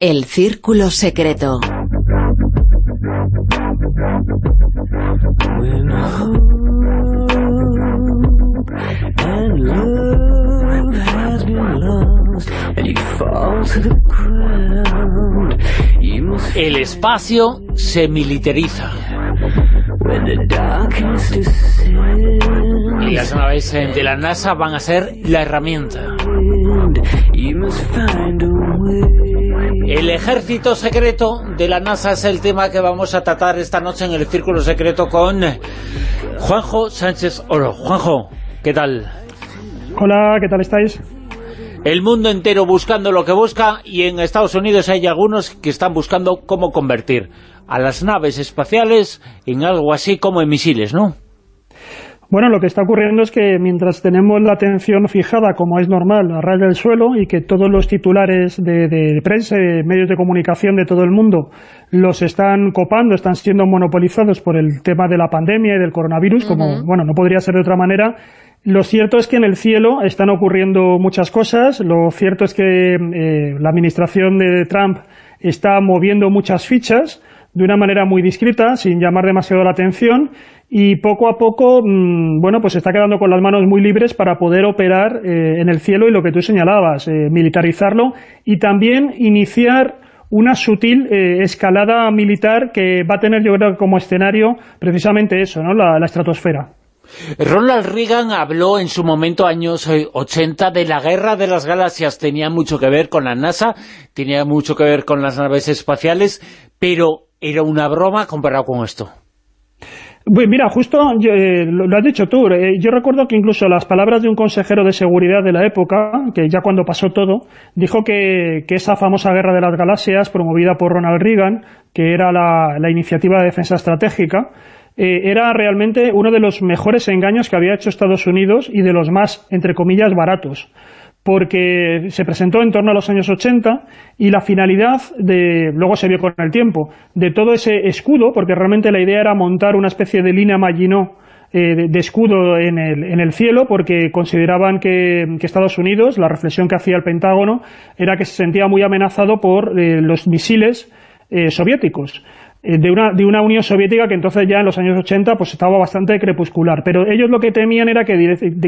El Círculo Secreto. El espacio se militariza. Y las naves de la NASA van a ser la herramienta. El ejército secreto de la NASA es el tema que vamos a tratar esta noche en el Círculo Secreto con Juanjo Sánchez Oro. Juanjo, ¿qué tal? Hola, ¿qué tal estáis? El mundo entero buscando lo que busca y en Estados Unidos hay algunos que están buscando cómo convertir a las naves espaciales en algo así como en misiles, ¿no? Bueno, lo que está ocurriendo es que mientras tenemos la atención fijada, como es normal, a ras del suelo, y que todos los titulares de, prensa, de medios de comunicación de todo el mundo, los están copando, están siendo monopolizados por el tema de la pandemia y del coronavirus, como, bueno, no podría ser de otra manera, lo cierto es que en el cielo están ocurriendo muchas cosas, lo cierto es que eh, la administración de Trump está moviendo muchas fichas de una manera muy discreta, sin llamar demasiado la atención, y poco a poco, mm, bueno, pues está quedando con las manos muy libres para poder operar eh, en el cielo y lo que tú señalabas, eh, militarizarlo y también iniciar una sutil eh, escalada militar que va a tener, yo creo, como escenario precisamente eso, ¿no? la, la estratosfera. Ronald Reagan habló en su momento, años 80, de la guerra de las galaxias. Tenía mucho que ver con la NASA, tenía mucho que ver con las naves espaciales, pero era una broma comparado con esto. Mira, justo eh, lo, has dicho tú, eh, yo recuerdo que incluso las palabras de un consejero de seguridad de la época, que ya cuando pasó todo, dijo que, esa famosa guerra de las galaxias, promovida por Ronald Reagan, que era la, iniciativa de defensa estratégica, eh, era realmente uno de los mejores engaños que había hecho Estados Unidos y de los más, entre comillas, baratos porque se presentó en torno a los años 80 y la finalidad, de luego se vio con el tiempo, de todo ese escudo, porque realmente la idea era montar una especie de línea Maginot eh, de, escudo en el, en el, cielo, porque consideraban que, Estados Unidos, la reflexión que hacía el Pentágono, era que se sentía muy amenazado por eh, los misiles eh, soviéticos. Eh, de una, de una Unión Soviética que entonces ya en los años 80 pues estaba bastante crepuscular. Pero ellos lo que temían era que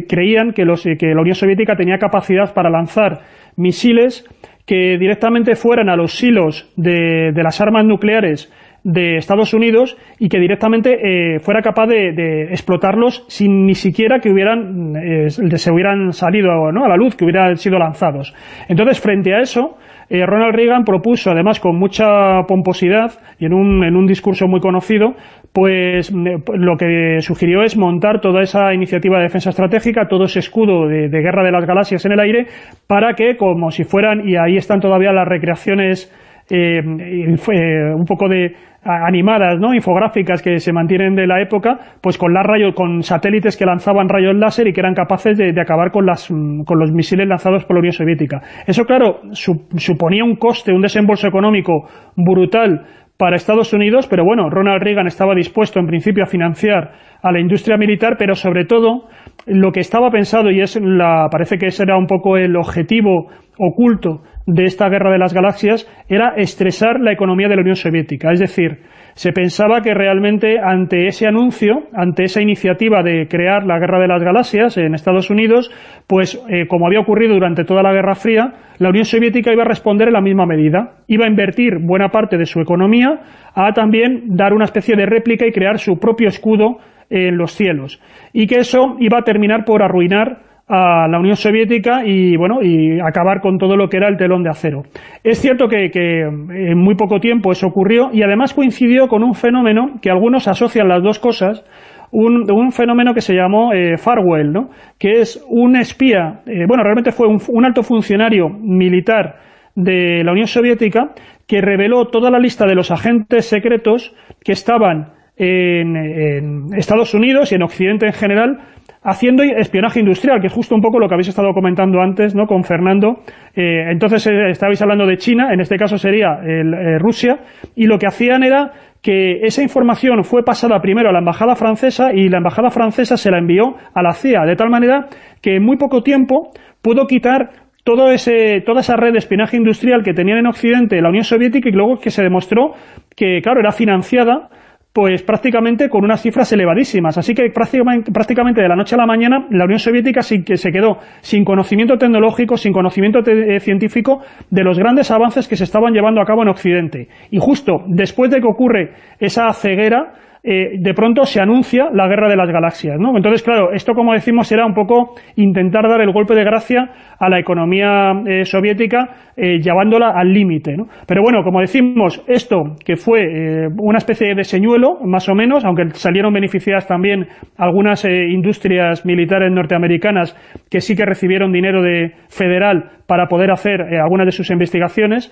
creían que, los, que la Unión Soviética tenía capacidad para lanzar misiles que directamente fueran a los silos de, de las armas nucleares de Estados Unidos y que directamente eh, fuera capaz de, explotarlos sin ni siquiera que hubieran eh, se hubieran salido ¿no? a la luz, que hubieran sido lanzados. Entonces, frente a eso, eh, Ronald Reagan propuso, además con mucha pomposidad y en un, en un discurso muy conocido, pues lo que sugirió es montar toda esa iniciativa de defensa estratégica, todo ese escudo de, guerra de las galaxias en el aire, para que, como si fueran, y ahí están todavía las recreaciones eh, un poco de animadas, ¿no? infográficas que se mantienen de la época, pues con las rayos, con satélites que lanzaban rayos láser y que eran capaces de, acabar con, las, con los misiles lanzados por la Unión Soviética. Eso, claro, suponía un coste, un desembolso económico brutal para Estados Unidos, pero bueno, Ronald Reagan estaba dispuesto en principio a financiar a la industria militar, pero sobre todo lo que estaba pensado, y es la, parece que ese era un poco el objetivo oculto de esta guerra de las galaxias era estresar la economía de la Unión Soviética. Es decir, se pensaba que realmente ante ese anuncio, ante esa iniciativa de crear la guerra de las galaxias en Estados Unidos, pues eh, como había ocurrido durante toda la Guerra Fría, la Unión Soviética iba a responder en la misma medida. Iba a invertir buena parte de su economía a también dar una especie de réplica y crear su propio escudo en los cielos. Y que eso iba a terminar por arruinar a la Unión Soviética y bueno y acabar con todo lo que era el telón de acero. Es cierto que, en muy poco tiempo eso ocurrió y además coincidió con un fenómeno que algunos asocian las dos cosas, un, un fenómeno que se llamó eh, Farwell, ¿no? que es un espía, eh, bueno, realmente fue un, alto funcionario militar de la Unión Soviética que reveló toda la lista de los agentes secretos que estaban en Estados Unidos y en Occidente en general haciendo espionaje industrial, que es justo un poco lo que habéis estado comentando antes ¿no? con Fernando. Eh, entonces eh, estabais hablando de China, en este caso sería eh, Rusia, y lo que hacían era que esa información fue pasada primero a la embajada francesa y la embajada francesa se la envió a la CIA, de tal manera que en muy poco tiempo pudo quitar todo ese, toda esa red de espionaje industrial que tenían en Occidente la Unión Soviética y luego que se demostró que, claro, era financiada pues prácticamente con unas cifras elevadísimas. Así que prácticamente, de la noche a la mañana la Unión Soviética sí que se quedó sin conocimiento tecnológico, sin conocimiento eh, científico de los grandes avances que se estaban llevando a cabo en Occidente. Y justo después de que ocurre esa ceguera, eh, de pronto se anuncia la guerra de las galaxias, ¿no? Entonces, claro, esto como decimos era un poco intentar dar el golpe de gracia a la economía eh, soviética eh, llevándola al límite, ¿no? Pero bueno, como decimos, esto que fue una especie de señuelo, más o menos, aunque salieron beneficiadas también algunas industrias militares norteamericanas que sí que recibieron dinero de federal para poder hacer algunas de sus investigaciones,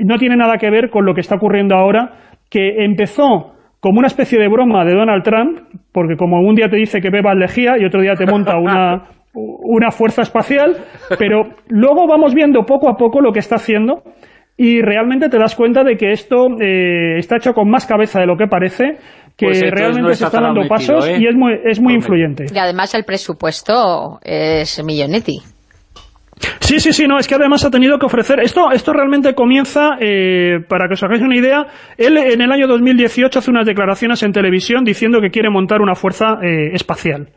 no tiene nada que ver con lo que está ocurriendo ahora, que empezó como una especie de broma de Donald Trump, porque como un día te dice que beba lejía y otro día te monta una, una fuerza espacial, pero luego vamos viendo poco a poco lo que está haciendo y realmente te das cuenta de que esto eh, está hecho con más cabeza de lo que parece, que pues realmente se están dando pasos ¿eh? y es muy, es muy influyente. Y además el presupuesto es millonetti. Sí, sí, sí, no, es que además ha tenido que ofrecer... Esto, esto realmente comienza, eh, para que os hagáis una idea, él en el año 2018 hace unas declaraciones en televisión diciendo que quiere montar una fuerza eh, espacial.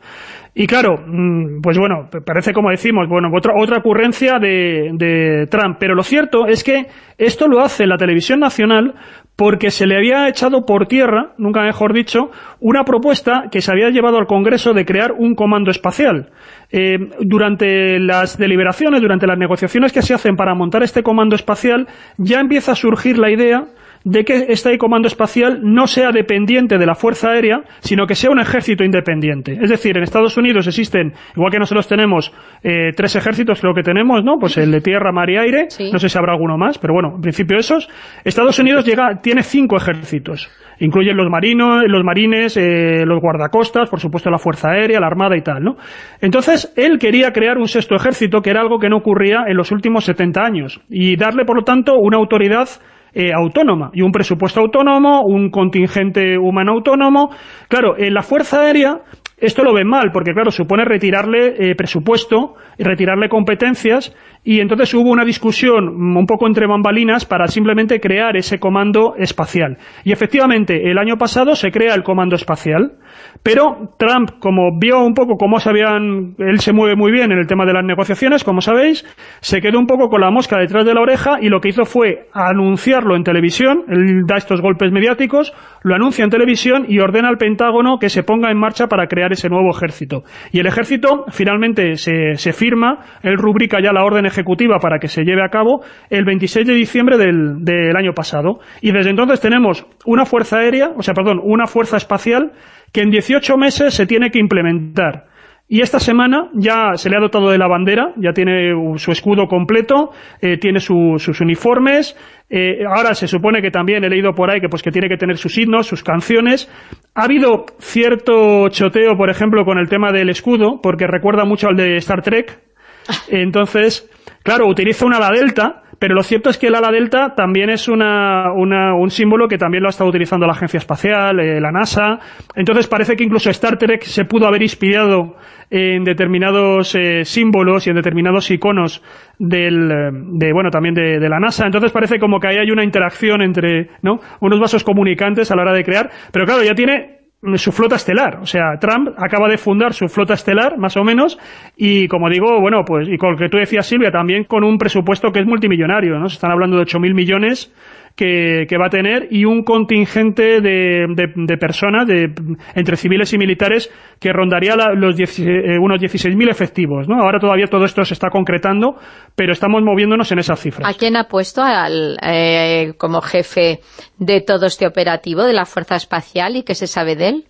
Y claro, mm, pues bueno, parece como decimos, bueno, otra, otra ocurrencia de, Trump. Pero lo cierto es que esto lo hace la televisión nacional porque se le había echado por tierra, nunca mejor dicho, una propuesta que se había llevado al Congreso de crear un comando espacial. Eh, durante las deliberaciones, durante las negociaciones que se hacen para montar este comando espacial, ya empieza a surgir la idea de que este comando espacial no sea dependiente de la Fuerza Aérea, sino que sea un ejército independiente. Es decir, en Estados Unidos existen, igual que nosotros tenemos eh, tres ejércitos, creo que tenemos, ¿no? Pues el de tierra, mar y aire, no sé si habrá alguno más, pero bueno, en principio esos. Estados Unidos llega, tiene cinco ejércitos. Incluyen los marinos, los marines, eh, los guardacostas, por supuesto la Fuerza Aérea, la Armada y tal, ¿no? Entonces, él quería crear un sexto ejército, que era algo que no ocurría en los últimos 70 años, y darle, por lo tanto, una autoridad eh, autónoma y un presupuesto autónomo, un contingente humano autónomo. Claro, en la Fuerza Aérea esto lo ven mal, porque claro, supone retirarle eh, presupuesto, retirarle competencias, y entonces hubo una discusión un poco entre bambalinas para simplemente crear ese comando espacial. Y efectivamente, el año pasado se crea el comando espacial, pero Trump, como vio un poco cómo se habían... Él se mueve muy bien en el tema de las negociaciones, como sabéis, se quedó un poco con la mosca detrás de la oreja y lo que hizo fue anunciarlo en televisión, él da estos golpes mediáticos, lo anuncia en televisión y ordena al Pentágono que se ponga en marcha para crear ese nuevo ejército. Y el ejército finalmente se, se firma, él rubrica ya la orden ejecutiva para que se lleve a cabo el 26 de diciembre del, del año pasado. Y desde entonces tenemos una fuerza aérea, o sea, perdón, una fuerza espacial que en 18 meses se tiene que implementar. Y esta semana ya se le ha dotado de la bandera, ya tiene su escudo completo, eh, tiene sus uniformes, eh, ahora se supone que también he leído por ahí que pues que tiene que tener sus himnos, sus canciones. Ha habido cierto choteo, por ejemplo, con el tema del escudo, porque recuerda mucho al de Star Trek. Entonces, claro, utiliza una ala delta, pero lo cierto es que el ala delta también es una, un símbolo que también lo ha estado utilizando la Agencia Espacial, eh, la NASA. Entonces parece que incluso Star Trek se pudo haber inspirado en determinados eh, símbolos y en determinados iconos del, eh, de, bueno, también de, de, la NASA. Entonces parece como que ahí hay una interacción entre ¿no? unos vasos comunicantes a la hora de crear. Pero claro, ya tiene su flota estelar. O sea, Trump acaba de fundar su flota estelar, más o menos, y como digo, bueno, pues, y con lo que tú decías, Silvia, también con un presupuesto que es multimillonario, ¿no? Se están hablando de 8.000 millones que, va a tener y un contingente de, de, personas, de, entre civiles y militares, que rondaría los eh, unos 16.000 efectivos. ¿no? Ahora todavía todo esto se está concretando, pero estamos moviéndonos en esas cifras. ¿A quién ha puesto al, eh, como jefe de todo este operativo de la Fuerza Espacial y qué se sabe de él?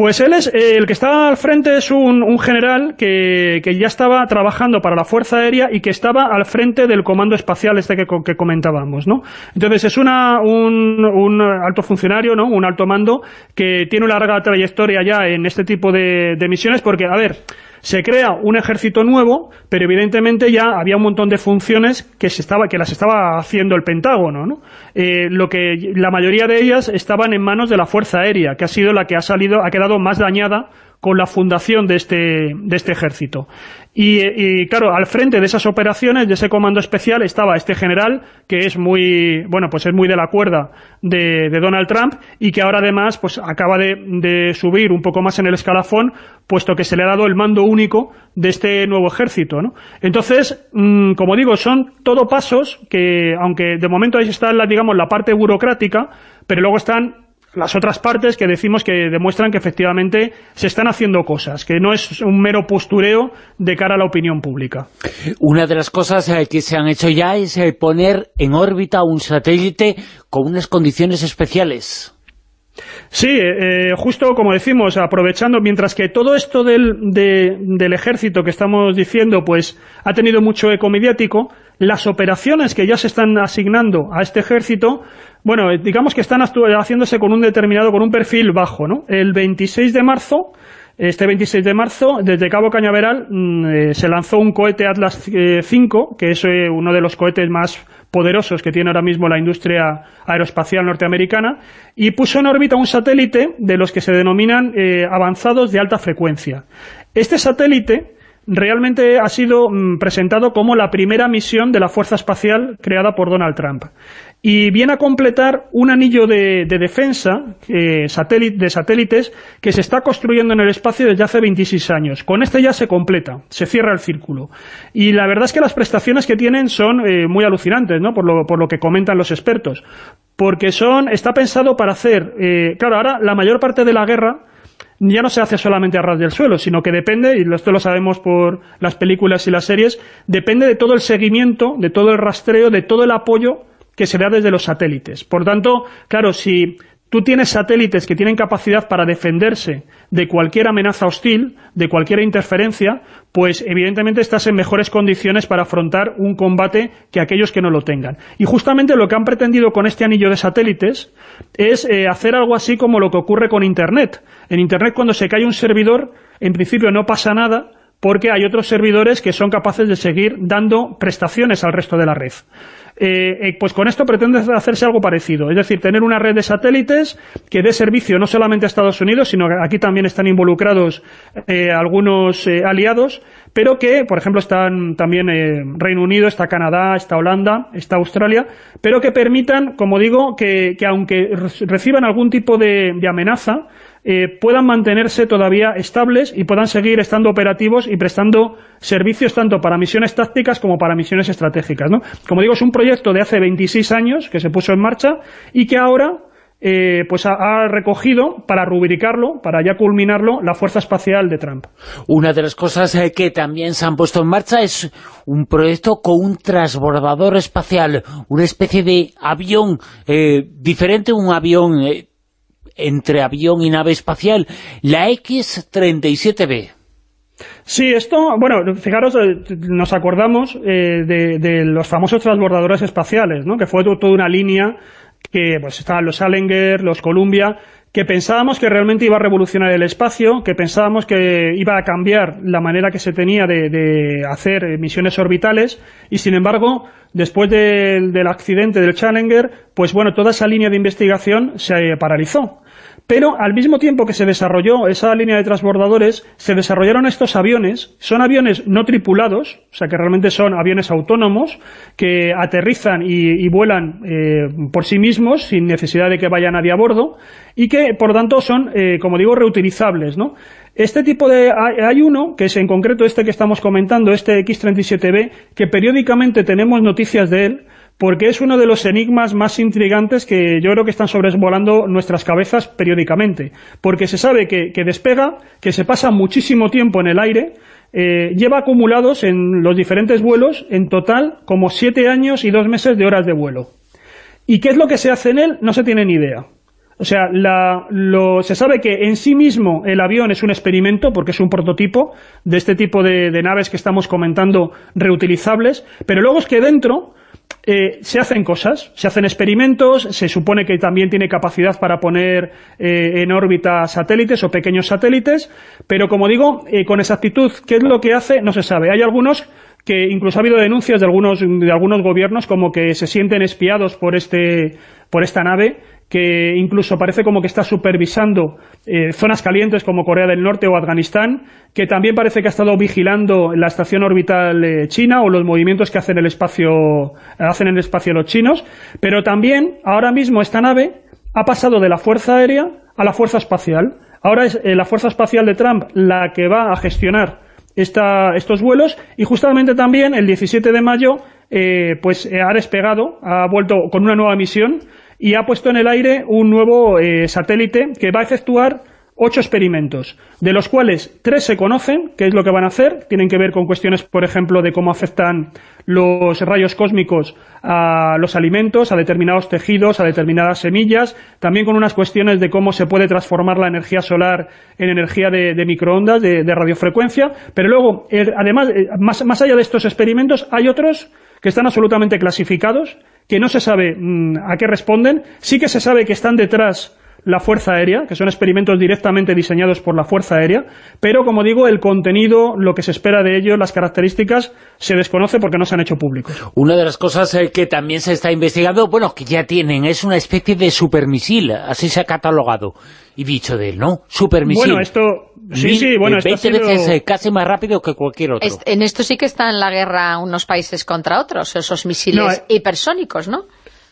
Pues él es, eh, el que está al frente es un, general que, ya estaba trabajando para la Fuerza Aérea y que estaba al frente del comando espacial este que, comentábamos, ¿no? Entonces es una, un, alto funcionario, ¿no? Un alto mando que tiene una larga trayectoria ya en este tipo de, de misiones porque, a ver, se crea un ejército nuevo, pero evidentemente ya había un montón de funciones que se estaba que las estaba haciendo el Pentágono, ¿no? Eh, lo que la mayoría de ellas estaban en manos de la Fuerza Aérea, que ha sido la que ha salido, ha quedado más dañada con la fundación de este, de este ejército. Y, claro, al frente de esas operaciones, de ese comando especial, estaba este general, que es muy, bueno, pues es muy de la cuerda de, Donald Trump, y que ahora además, pues acaba de, subir un poco más en el escalafón, puesto que se le ha dado el mando único de este nuevo ejército, ¿no? Entonces, mm, como digo, son todo pasos que, aunque de momento ahí está, la, digamos, la parte burocrática, pero luego están las otras partes que decimos que demuestran que efectivamente se están haciendo cosas, que no es un mero postureo de cara a la opinión pública. Una de las cosas eh, que se han hecho ya es eh, poner en órbita un satélite con unas condiciones especiales. Sí, eh, justo como decimos, aprovechando, mientras que todo esto del, del ejército que estamos diciendo, pues ha tenido mucho eco mediático, las operaciones que ya se están asignando a este ejército, bueno, digamos que están haciéndose con un determinado, con un perfil bajo, ¿no? El 26 de marzo, este 26 de marzo, desde Cabo Cañaveral, mm, eh, se lanzó un cohete Atlas 5, eh, que es eh, uno de los cohetes más poderosos que tiene ahora mismo la industria aeroespacial norteamericana, y puso en órbita un satélite de los que se denominan avanzados de alta frecuencia. Este satélite realmente ha sido mm, presentado como la primera misión de la Fuerza Espacial creada por Donald Trump. Y viene a completar un anillo de, defensa de satélites que se está construyendo en el espacio desde hace 26 años. Con este ya se completa, se cierra el círculo. Y la verdad es que las prestaciones que tienen son eh, muy alucinantes, ¿no? por, lo, por lo que comentan los expertos. Porque son está pensado para hacer... Eh, claro, ahora la mayor parte de la guerra ya no se hace solamente a ras del suelo, sino que depende, y esto lo sabemos por las películas y las series, depende de todo el seguimiento, de todo el rastreo, de todo el apoyo que se da desde los satélites. Por tanto, claro, si tú tienes satélites que tienen capacidad para defenderse de cualquier amenaza hostil, de cualquier interferencia, pues evidentemente estás en mejores condiciones para afrontar un combate que aquellos que no lo tengan. Y justamente lo que han pretendido con este anillo de satélites es eh, hacer algo así como lo que ocurre con Internet. En Internet cuando se cae un servidor, en principio no pasa nada, porque hay otros servidores que son capaces de seguir dando prestaciones al resto de la red. Eh, eh, pues con esto pretende hacerse algo parecido, es decir, tener una red de satélites que dé servicio no solamente a Estados Unidos, sino que aquí también están involucrados eh, algunos aliados, pero que, por ejemplo, están también Reino Unido, está Canadá, está Holanda, está Australia, pero que permitan, como digo, que, aunque reciban algún tipo de amenaza, eh, puedan mantenerse todavía estables y puedan seguir estando operativos y prestando servicios tanto para misiones tácticas como para misiones estratégicas. ¿no? Como digo, es un proyecto de hace 26 años que se puso en marcha y que ahora eh, pues ha, recogido para rubricarlo, para ya culminarlo, la Fuerza Espacial de Trump. Una de las cosas eh, que también se han puesto en marcha es un proyecto con un transbordador espacial, una especie de avión diferente, un avión entre avión y nave espacial, la X-37B. Sí, esto, bueno, fijaros, eh, nos acordamos eh, de, los famosos transbordadores espaciales, ¿no? que fue toda una línea que pues estaban los Challenger, los Columbia, que pensábamos que realmente iba a revolucionar el espacio, que pensábamos que iba a cambiar la manera que se tenía de, hacer misiones orbitales, y sin embargo, después del accidente del Challenger, pues bueno, toda esa línea de investigación se paralizó. Pero al mismo tiempo que se desarrolló esa línea de transbordadores, se desarrollaron estos aviones. Son aviones no tripulados, o sea que realmente son aviones autónomos que aterrizan y, vuelan eh, por sí mismos sin necesidad de que vaya nadie a bordo y que, por tanto, son, eh, como digo, reutilizables, ¿no? Este tipo de... Hay uno, que es en concreto este que estamos comentando, este X-37B, que periódicamente tenemos noticias de él, porque es uno de los enigmas más intrigantes que yo creo que están sobrevolando nuestras cabezas periódicamente, porque se sabe que, despega, que se pasa muchísimo tiempo en el aire, eh, lleva acumulados en los diferentes vuelos, en total, como siete años y dos meses de horas de vuelo. ¿Y qué es lo que se hace en él? No se tiene ni idea. O sea, se sabe que en sí mismo el avión es un experimento, porque es un prototipo de este tipo de naves que estamos comentando reutilizables, pero luego es que dentro eh, se hacen cosas, se hacen experimentos, se supone que también tiene capacidad para poner eh, en órbita satélites o pequeños satélites, pero como digo, eh, con exactitud, ¿qué es lo que hace? No se sabe. Hay algunos que incluso ha habido denuncias de algunos, de algunos gobiernos como que se sienten espiados por, este, por esta nave que incluso parece como que está supervisando eh, zonas calientes como Corea del Norte o Afganistán, que también parece que ha estado vigilando la estación orbital eh, china o los movimientos que hacen, el espacio, hacen en el espacio los chinos, pero también ahora mismo esta nave ha pasado de la Fuerza Aérea a la Fuerza Espacial. Ahora es eh, la Fuerza Espacial de Trump la que va a gestionar estos vuelos y justamente también el 17 de mayo pues ha despegado, ha vuelto con una nueva misión y ha puesto en el aire un nuevo eh, satélite que va a efectuar ocho experimentos, de los cuales tres se conocen, qué es lo que van a hacer, tienen que ver con cuestiones, por ejemplo, de cómo afectan los rayos cósmicos a los alimentos, a determinados tejidos, a determinadas semillas, también con unas cuestiones de cómo se puede transformar la energía solar en energía de, microondas, de, radiofrecuencia, pero luego, además, eh, más, más allá de estos experimentos, hay otros que están absolutamente clasificados, que no se sabe mm, a qué responden, sí que se sabe que están detrás la Fuerza Aérea, que son experimentos directamente diseñados por la Fuerza Aérea, pero como digo, el contenido, lo que se espera de ellos, las características, se desconoce porque no se han hecho públicos. Una de las cosas eh, que también se está investigando, bueno, que ya tienen, es una especie de supermisil, así se ha catalogado, y dicho de él, ¿no? Supermisil. Bueno, esto... Sí, sí, bueno, 20 esto veces eh, casi más rápido que cualquier otro. en esto sí que están en la guerra unos países contra otros, esos misiles eh, hipersónicos, ¿no?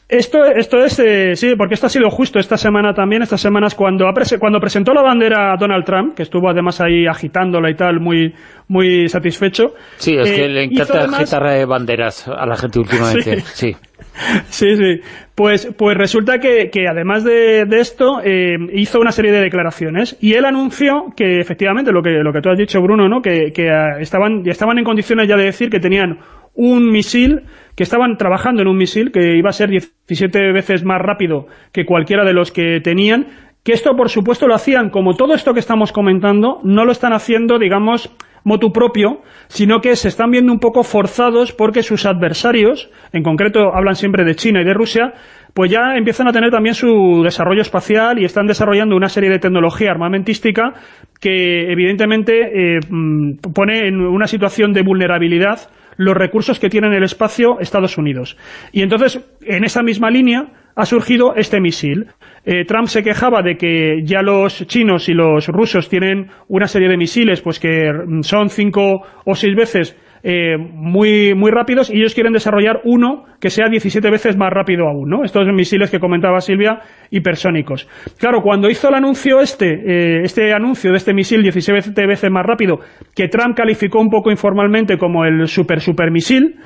Esto, esto es, eh, sí, porque esto ha sido justo esta semana también, estas semanas cuando, cuando presentó la bandera a Donald Trump, que estuvo además ahí agitándola y tal, muy, muy satisfecho. Sí, es que eh, le encanta agitar eh, banderas a la gente últimamente, sí. sí. Sí, Pues, pues resulta que, que además de, de esto, hizo una serie de declaraciones y él anunció que efectivamente, lo que, lo que tú has dicho, Bruno, ¿no? que, que ah, estaban, estaban en condiciones ya de decir que tenían un misil, que estaban trabajando en un misil que iba a ser 17 veces más rápido que cualquiera de los que tenían, que esto por supuesto lo hacían, como todo esto que estamos comentando, no lo están haciendo, digamos, motu propio, sino que se están viendo un poco forzados porque sus adversarios, en concreto hablan siempre de China y de Rusia, pues ya empiezan a tener también su desarrollo espacial y están desarrollando una serie de tecnología armamentística que evidentemente eh, mm, pone en una situación de vulnerabilidad los recursos que tiene en el espacio Estados Unidos. Y entonces, en esa misma línea, ha surgido este misil. Eh, Trump se quejaba de que ya los chinos y los rusos tienen una serie de misiles pues que son cinco o seis veces eh, muy, muy rápidos y ellos quieren desarrollar uno que sea 17 veces más rápido aún, ¿no? Estos misiles que comentaba Silvia, hipersónicos. Claro, cuando hizo el anuncio este, eh, este anuncio de este misil 17 veces más rápido, que Trump calificó un poco informalmente como el super super misil,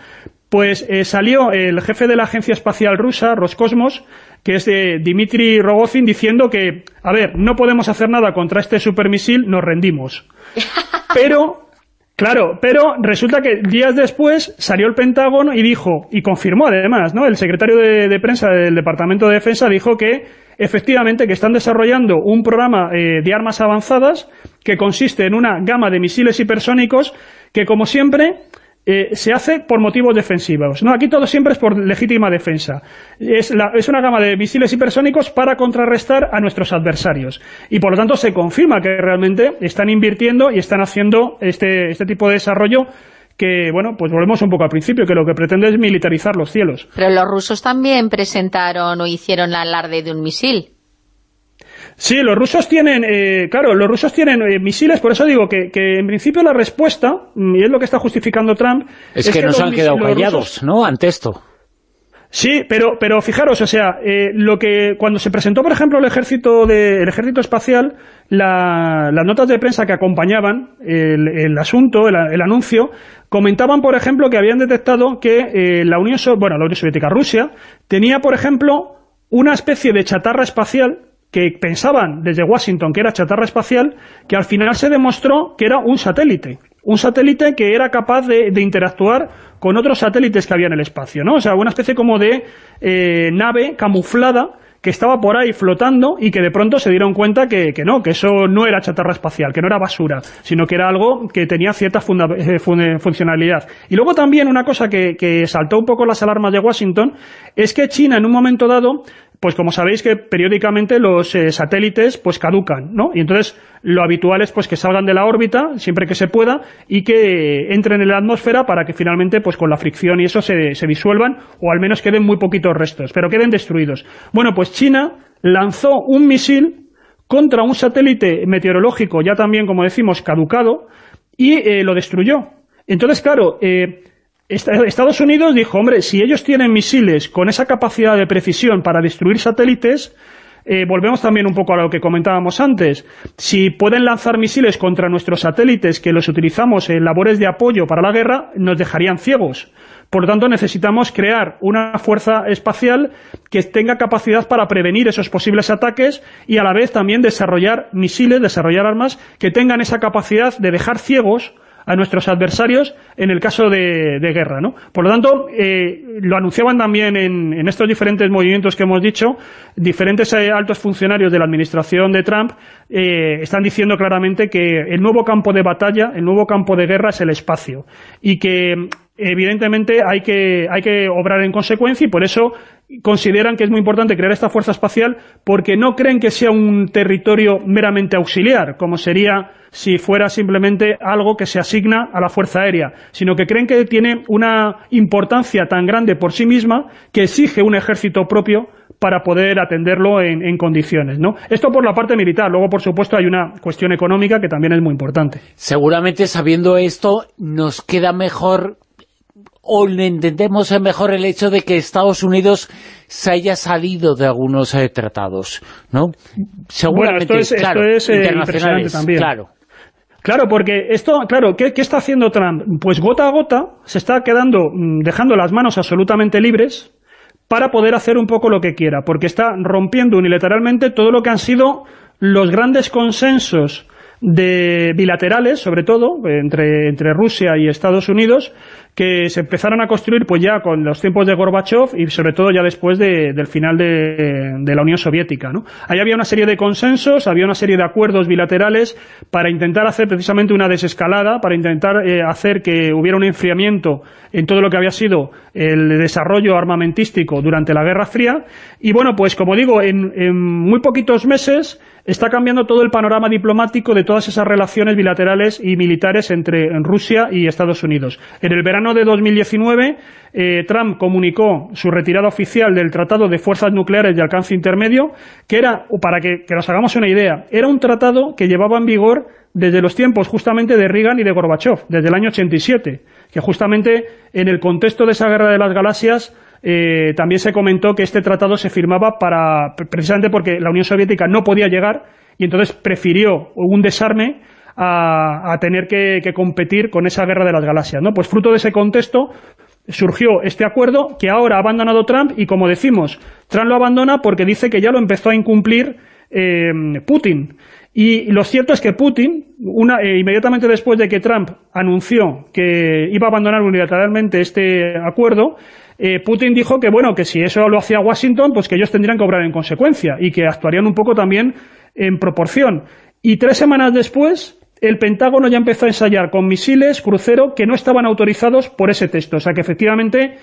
pues eh, salió el jefe de la agencia espacial rusa, Roscosmos, que es de Dmitry Rogozin, diciendo que, a ver, no podemos hacer nada contra este supermisil, nos rendimos. Pero Claro, pero resulta que días después salió el Pentágono y dijo, y confirmó además, ¿no? El secretario de, prensa del Departamento de Defensa dijo que efectivamente que están desarrollando un programa eh, de armas avanzadas que consiste en una gama de misiles hipersónicos que, como siempre, eh, se hace por motivos defensivos. No, aquí todo siempre es por legítima defensa. Es, es, una gama de misiles hipersónicos para contrarrestar a nuestros adversarios. Y por lo tanto se confirma que realmente están invirtiendo y están haciendo este, este tipo de desarrollo que, bueno, pues volvemos un poco al principio, que lo que pretende es militarizar los cielos. Pero los rusos también presentaron o hicieron alarde de un misil. Sí, los rusos tienen, eh, claro, los rusos tienen eh, misiles, por eso digo que, en principio la respuesta, mm, y es lo que está justificando Trump... Es, que, no se han quedado callados, ¿no?, ante esto. Sí, pero, pero fijaros, o sea, eh, lo que cuando se presentó, por ejemplo, el ejército de, el ejército espacial, las notas de prensa que acompañaban el, asunto, el, anuncio, comentaban, por ejemplo, que habían detectado que la Unión, bueno, la Unión Soviética, Rusia, tenía, por ejemplo, una especie de chatarra espacial que pensaban desde Washington que era chatarra espacial, que al final se demostró que era un satélite. Un satélite que era capaz de, interactuar con otros satélites que había en el espacio, ¿no? O sea, una especie como de eh, nave camuflada que estaba por ahí flotando y que de pronto se dieron cuenta que, no, que eso no era chatarra espacial, que no era basura, sino que era algo que tenía cierta eh, funcionalidad. Y luego también una cosa que saltó un poco las alarmas de Washington es que China en un momento dado pues como sabéis que periódicamente los eh, satélites pues caducan, ¿no? Y entonces lo habitual es pues que salgan de la órbita siempre que se pueda y que entren en la atmósfera para que finalmente pues con la fricción y eso se, disuelvan o al menos queden muy poquitos restos, pero queden destruidos. Bueno, pues China lanzó un misil contra un satélite meteorológico ya también, como decimos, caducado y eh, lo destruyó. Entonces, claro, eh, Estados Unidos dijo, hombre, si ellos tienen misiles con esa capacidad de precisión para destruir satélites, eh, volvemos también un poco a lo que comentábamos antes. Si pueden lanzar misiles contra nuestros satélites que los utilizamos en labores de apoyo para la guerra, nos dejarían ciegos. Por lo tanto, necesitamos crear una fuerza espacial que tenga capacidad para prevenir esos posibles ataques y a la vez también desarrollar misiles, desarrollar armas que tengan esa capacidad de dejar ciegos a nuestros adversarios en el caso de, guerra. ¿no? Por lo tanto, eh, lo anunciaban también en, estos diferentes movimientos que hemos dicho, diferentes eh, altos funcionarios de la administración de Trump eh, están diciendo claramente que el nuevo campo de batalla, el nuevo campo de guerra es el espacio y que evidentemente hay que, hay que obrar en consecuencia y por eso consideran que es muy importante crear esta fuerza espacial porque no creen que sea un territorio meramente auxiliar, como sería si fuera simplemente algo que se asigna a la Fuerza Aérea, sino que creen que tiene una importancia tan grande por sí misma que exige un ejército propio para poder atenderlo en, condiciones, ¿no? Esto por la parte militar. Luego, por supuesto, hay una cuestión económica que también es muy importante. Seguramente, sabiendo esto, nos queda mejor o entendemos mejor el hecho de que Estados Unidos se haya salido de algunos eh, tratados, ¿no? Seguramente, esto es, claro, esto es eh, también. Claro. Claro, porque esto, claro, ¿qué, está haciendo Trump? Pues gota a gota se está quedando, mm, dejando las manos absolutamente libres para poder hacer un poco lo que quiera, porque está rompiendo unilateralmente todo lo que han sido los grandes consensos de bilaterales, sobre todo, entre, entre Rusia y Estados Unidos, que se empezaron a construir pues ya con los tiempos de Gorbachev y sobre todo ya después del final de, la Unión Soviética. ¿no? Ahí había una serie de consensos, había una serie de acuerdos bilaterales para intentar hacer precisamente una desescalada, para intentar eh, hacer que hubiera un enfriamiento en todo lo que había sido el desarrollo armamentístico durante la Guerra Fría. Y bueno, pues como digo, en, en muy poquitos meses está cambiando todo el panorama diplomático de todas esas relaciones bilaterales y militares entre Rusia y Estados Unidos. En el verano de 2019, eh, Trump comunicó su retirada oficial del Tratado de Fuerzas Nucleares de Alcance Intermedio, que era, para que, que nos hagamos una idea, era un tratado que llevaba en vigor desde los tiempos justamente de Reagan y de Gorbachev, desde el año 87, que justamente en el contexto de esa guerra de las galaxias eh, también se comentó que este tratado se firmaba para precisamente porque la Unión Soviética no podía llegar y entonces prefirió un desarme a, tener que, competir con esa guerra de las galaxias. ¿no? Pues fruto de ese contexto surgió este acuerdo que ahora ha abandonado Trump y como decimos, Trump lo abandona porque dice que ya lo empezó a incumplir eh, Putin. Y lo cierto es que Putin, una, eh, inmediatamente después de que Trump anunció que iba a abandonar unilateralmente este acuerdo, eh, Putin dijo que bueno que si eso lo hacía Washington, pues que ellos tendrían que obrar en consecuencia y que actuarían un poco también en proporción. Y tres semanas después, el Pentágono ya empezó a ensayar con misiles crucero que no estaban autorizados por ese texto. O sea que efectivamente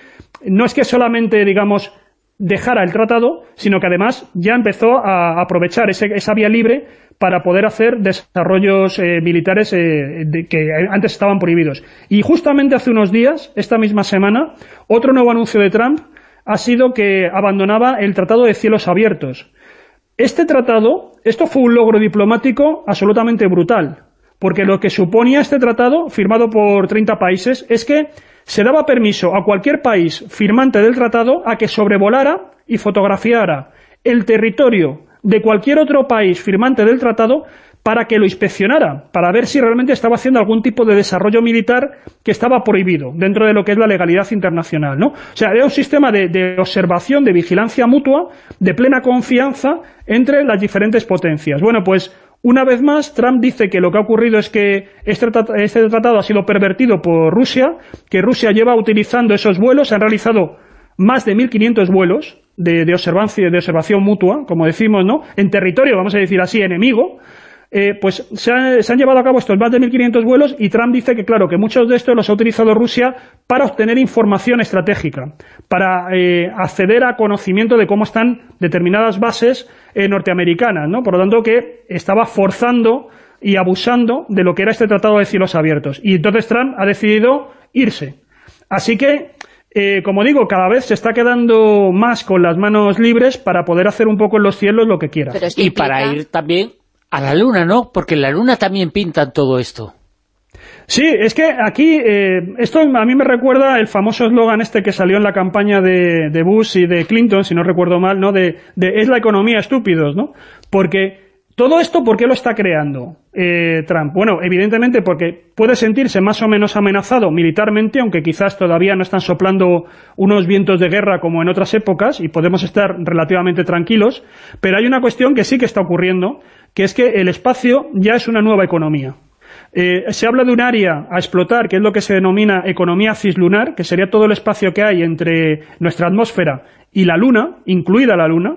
no es que solamente, digamos, dejara el tratado, sino que además ya empezó a aprovechar esa vía libre para poder hacer desarrollos eh, militares eh, que antes estaban prohibidos. Y justamente hace unos días, esta misma semana, otro nuevo anuncio de Trump ha sido que abandonaba el Tratado de Cielos Abiertos. Este tratado, esto fue un logro diplomático absolutamente brutal, porque lo que suponía este tratado, firmado por 30 países, es que se daba permiso a cualquier país firmante del tratado a que sobrevolara y fotografiara el territorio de cualquier otro país firmante del tratado para que lo inspeccionara, para ver si realmente estaba haciendo algún tipo de desarrollo militar que estaba prohibido dentro de lo que es la legalidad internacional, ¿no? O sea, era un sistema de, de observación, de vigilancia mutua, de plena confianza entre las diferentes potencias. Bueno, pues una vez más, Trump dice que lo que ha ocurrido es que este, este tratado ha sido pervertido por Rusia, que Rusia lleva utilizando esos vuelos, han realizado más de 1.500 vuelos de, observancia, de observación mutua, como decimos, ¿no? En territorio, vamos a decir así, enemigo, eh, pues se, han llevado a cabo estos más de 1.500 vuelos y Trump dice que, claro, que muchos de estos los ha utilizado Rusia para obtener información estratégica, para eh, acceder a conocimiento de cómo están determinadas bases eh, norteamericanas, ¿no? Por lo tanto, que estaba forzando y abusando de lo que era este tratado de cielos abiertos. Y entonces Trump ha decidido irse. Así que, como digo, cada vez se está quedando más con las manos libres para poder hacer un poco en los cielos lo que quiera. y para ir también a la Luna, ¿no? Porque la Luna también pinta todo esto. Sí, es que aquí, eh, esto a mí me recuerda el famoso eslogan este que salió en la campaña de, Bush y de Clinton, si no recuerdo mal, ¿no? De, es la economía estúpidos, ¿no? Porque todo esto, ¿por qué lo está creando eh, Trump? Bueno, evidentemente porque puede sentirse más o menos amenazado militarmente, aunque quizás todavía no están soplando unos vientos de guerra como en otras épocas, y podemos estar relativamente tranquilos, pero hay una cuestión que sí que está ocurriendo, que es que el espacio ya es una nueva economía. Eh, se habla de un área a explotar, que es lo que se denomina economía cislunar, que sería todo el espacio que hay entre nuestra atmósfera y la Luna, incluida la Luna,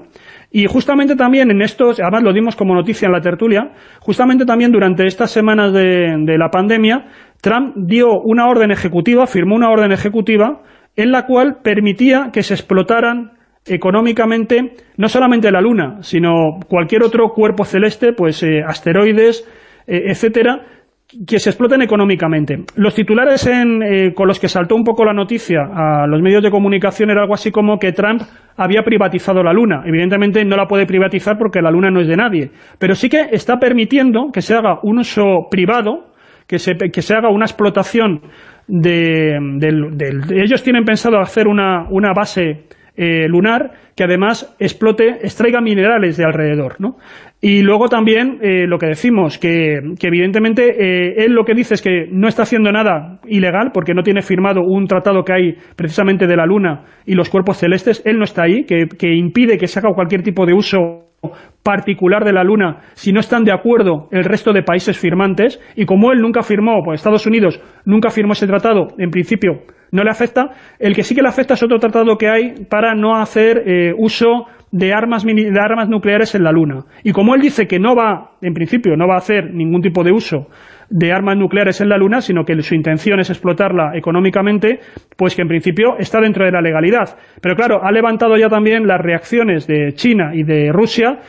y justamente también en estos, además lo dimos como noticia en la tertulia, justamente también durante estas semanas de, la pandemia, Trump dio una orden ejecutiva, firmó una orden ejecutiva, en la cual permitía que se explotaran económicamente no solamente la Luna, sino cualquier otro cuerpo celeste, pues eh, asteroides, eh, etcétera, que se exploten económicamente. Los titulares en, eh, con los que saltó un poco la noticia a los medios de comunicación era algo así como que Trump había privatizado la Luna. Evidentemente no la puede privatizar porque la Luna no es de nadie, pero sí que está permitiendo que se haga un uso privado, que se, haga una explotación de, Ellos tienen pensado hacer una, una base eh, lunar que además explote, extraiga minerales de alrededor, ¿no? Y luego también eh, lo que decimos, que, evidentemente eh, él lo que dice es que no está haciendo nada ilegal porque no tiene firmado un tratado que hay precisamente de la Luna y los cuerpos celestes, él no está ahí, que, que impide que se haga cualquier tipo de uso particular de la Luna si no están de acuerdo el resto de países firmantes y como él nunca firmó, pues Estados Unidos nunca firmó ese tratado, en principio no le afecta, el que sí que le afecta es otro tratado que hay para no hacer eh, uso de armas, de armas nucleares en la Luna. Y como él dice que no va, en principio, no va a hacer ningún tipo de uso de armas nucleares en la Luna, sino que su intención es explotarla económicamente, pues que en principio está dentro de la legalidad. Pero claro, ha levantado ya también las reacciones de China y de Rusia,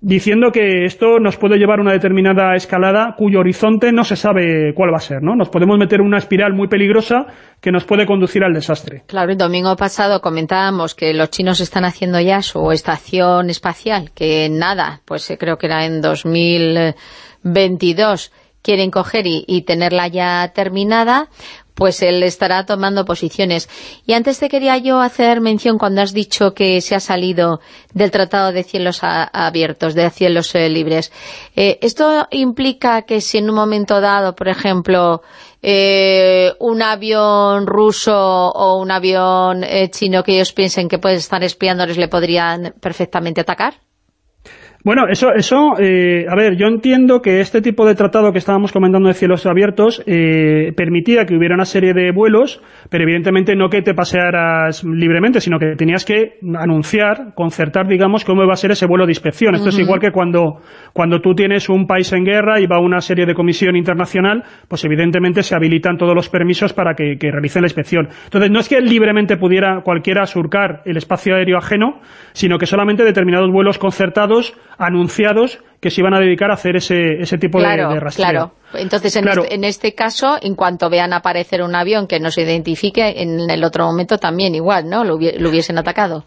diciendo que esto nos puede llevar a una determinada escalada cuyo horizonte no se sabe cuál va a ser, ¿no? Nos podemos meter en una espiral muy peligrosa que nos puede conducir al desastre. Claro, el domingo pasado comentábamos que los chinos están haciendo ya su estación espacial, que nada, pues creo que era en 2022 quieren coger y, tenerla ya terminada, pues él estará tomando posiciones. Y antes te quería yo hacer mención cuando has dicho que se ha salido del Tratado de Cielos Abiertos, de Cielos eh, Libres. Eh, ¿Esto implica que si en un momento dado, por ejemplo, eh, un avión ruso o un avión chino que ellos piensen que puede estar espiándoles le podrían perfectamente atacar? Bueno, eso, eso eh, a ver, yo entiendo que este tipo de tratado que estábamos comentando de cielos abiertos eh, permitía que hubiera una serie de vuelos, pero evidentemente no que te pasearas libremente, sino que tenías que anunciar, concertar, digamos, cómo iba a ser ese vuelo de inspección. Esto es igual que cuando, cuando tú tienes un país en guerra y va una serie de comisión internacional, pues evidentemente se habilitan todos los permisos para que, que realicen la inspección. Entonces, no es que libremente pudiera cualquiera surcar el espacio aéreo ajeno, sino que solamente determinados vuelos concertados anunciados que se iban a dedicar a hacer ese, ese tipo de, de, rastreo. Claro, entonces en, Este, en, Este, caso, en cuanto vean aparecer un avión que no se identifique, en el otro momento también igual, ¿no? Lo, hubiesen atacado.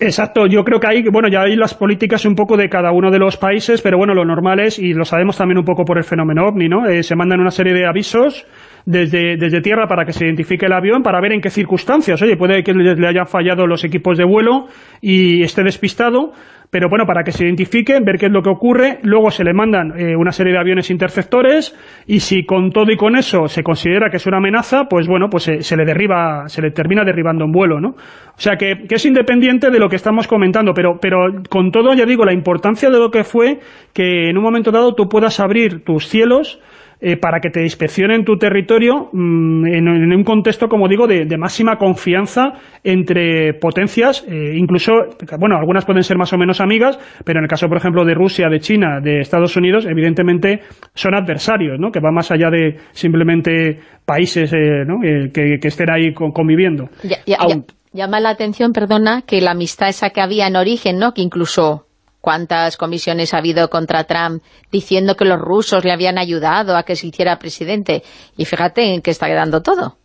Exacto, yo creo que hay, bueno, ya hay las políticas un poco de cada uno de los países, pero bueno, lo normal es, y lo sabemos también un poco por el fenómeno OVNI, ¿no? Eh, se mandan una serie de avisos desde, desde tierra para que se identifique el avión, para ver en qué circunstancias, oye, puede que le hayan fallado los equipos de vuelo y esté despistado, pero bueno, para que se identifique, ver qué es lo que ocurre, luego se le mandan eh, una serie de aviones interceptores y si con todo y con eso se considera que es una amenaza, pues bueno, pues se, le derriba, se le termina derribando en vuelo, ¿no? O sea que, que, es independiente de lo que estamos comentando, pero, pero con todo, ya digo, la importancia de lo que fue que en un momento dado tú puedas abrir tus cielos eh, para que te inspeccionen tu territorio mm, en, un contexto, como digo, de, máxima confianza entre potencias, eh, incluso, bueno, algunas pueden ser más o menos amigas, pero en el caso, por ejemplo, de Rusia, de China, de Estados Unidos, evidentemente son adversarios, ¿no? que va más allá de simplemente países eh, que, estén ahí conviviendo. llama la atención, perdona, que la amistad esa que había en origen, ¿no? que incluso cuántas comisiones ha habido contra Trump diciendo que los rusos le habían ayudado a que se hiciera presidente. Y fíjate en qué está quedando todo.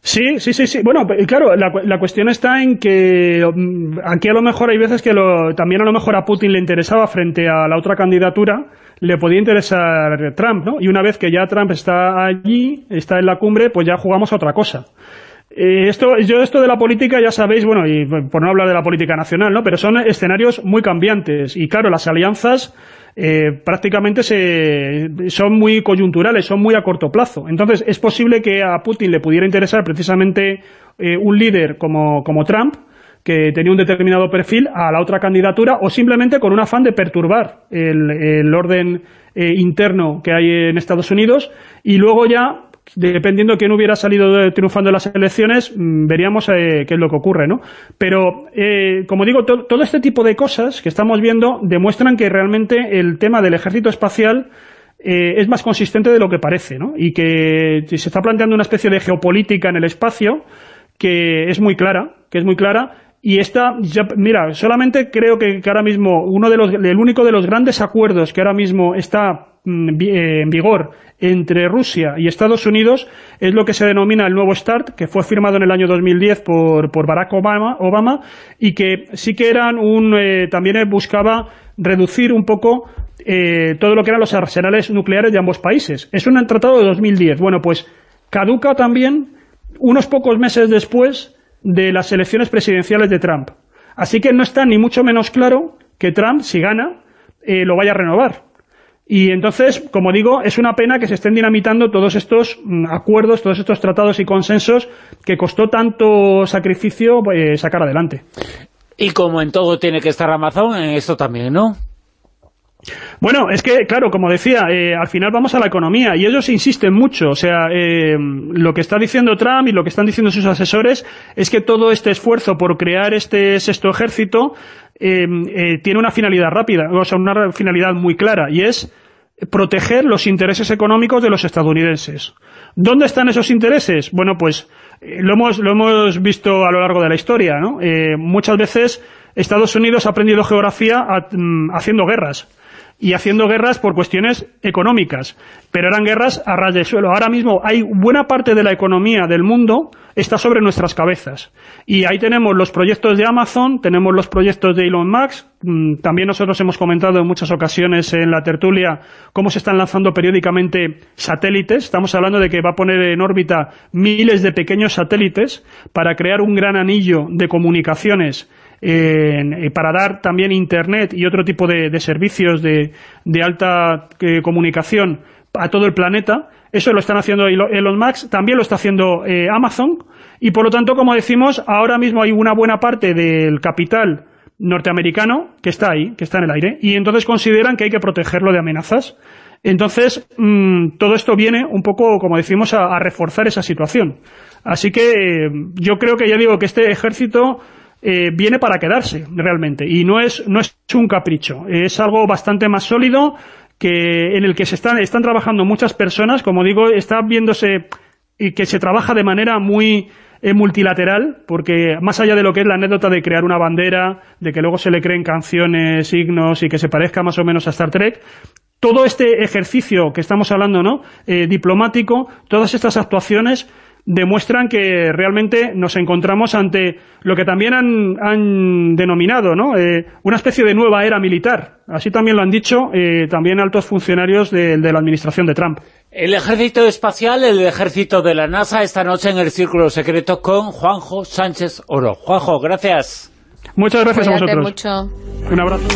Sí, sí, sí, sí. Bueno, claro, la, cuestión está en que mm, aquí a lo mejor hay veces que también a lo mejor a Putin le interesaba frente a la otra candidatura, le podía interesar Trump, ¿no? Y una vez que ya Trump está allí, está en la cumbre, pues ya jugamos a otra cosa. Eh, esto, yo esto de la política ya sabéis, bueno, y por no hablar de la política nacional, ¿no? Pero son escenarios muy cambiantes y claro, las alianzas eh, prácticamente se, son muy coyunturales, son muy a corto plazo. Entonces, es posible que a Putin le pudiera interesar precisamente eh, un líder como, como Trump, que tenía un determinado perfil a la otra candidatura o simplemente con un afán de perturbar el, el orden interno que hay en Estados Unidos y luego ya dependiendo de quién hubiera salido triunfando en las elecciones, mm, veríamos eh, qué es lo que ocurre, ¿no? Pero, eh, como digo, todo este tipo de cosas que estamos viendo demuestran que realmente el tema del ejército espacial eh, es más consistente de lo que parece, ¿no? Y que se está planteando una especie de geopolítica en el espacio que es muy clara, que es muy clara, y esta, mira, solamente creo que, que, ahora mismo uno de los, el único de los grandes acuerdos que ahora mismo está en vigor entre Rusia y Estados Unidos es lo que se denomina el nuevo START, que fue firmado en el año 2010 por, por Barack Obama, y que sí que eran un, eh, también buscaba reducir un poco eh, todo lo que eran los arsenales nucleares de ambos países. Es un tratado de 2010. Bueno, pues caduca también unos pocos meses después de las elecciones presidenciales de Trump. Así que no está ni mucho menos claro que Trump, si gana, lo vaya a renovar. Y entonces, como digo, es una pena que se estén dinamitando todos estos mm, acuerdos, todos estos tratados y consensos que costó tanto sacrificio pues, sacar adelante. Y como en todo tiene que estar Amazon, en esto también, ¿no? Bueno, es que, claro, como decía, eh, al final vamos a la economía y ellos insisten mucho. O sea, eh, lo que está diciendo Trump y lo que están diciendo sus asesores es que todo este esfuerzo por crear este sexto ejército eh, tiene una finalidad rápida, o sea, una finalidad muy clara y es proteger los intereses económicos de los estadounidenses. ¿Dónde están esos intereses? Bueno, pues lo hemos, lo hemos visto a lo largo de la historia, ¿no? muchas veces Estados Unidos ha aprendido geografía mm, haciendo guerras y haciendo guerras por cuestiones económicas, pero eran guerras a ras de suelo. Ahora mismo hay buena parte de la economía del mundo está sobre nuestras cabezas. Y ahí tenemos los proyectos de Amazon, tenemos los proyectos de Elon Musk, mm, también nosotros hemos comentado en muchas ocasiones en la tertulia cómo se están lanzando periódicamente satélites. Estamos hablando de que va a poner en órbita miles de pequeños satélites para crear un gran anillo de comunicaciones eh, para dar también Internet y otro tipo de, servicios de, alta eh, comunicación a todo el planeta. Eso lo están haciendo Elon Musk, también lo está haciendo eh, Amazon, y por lo tanto, como decimos, ahora mismo hay una buena parte del capital norteamericano que está ahí, que está en el aire, y entonces consideran que hay que protegerlo de amenazas. Entonces, mm, todo esto viene un poco, como decimos, a reforzar esa situación. Así que yo creo que ya digo que este ejército eh, viene para quedarse realmente. Y no es, no es un capricho, es algo bastante más sólido que en el que se están, están trabajando muchas personas, como digo, está viéndose y que se trabaja de manera muy eh, multilateral, porque más allá de lo que es la anécdota de crear una bandera, de que luego se le creen canciones, signos y que se parezca más o menos a Star Trek, todo este ejercicio que estamos hablando, ¿no?, eh, diplomático, todas estas actuaciones demuestran que realmente nos encontramos ante lo que también han, denominado ¿no? Eh, una especie de nueva era militar. Así también lo han dicho eh, también altos funcionarios de, la administración de Trump. El ejército espacial, el ejército de la NASA, esta noche en el Círculo Secreto con Juanjo Sánchez Oro. Juanjo, gracias. Muchas gracias a vosotros. Mucho. Un abrazo.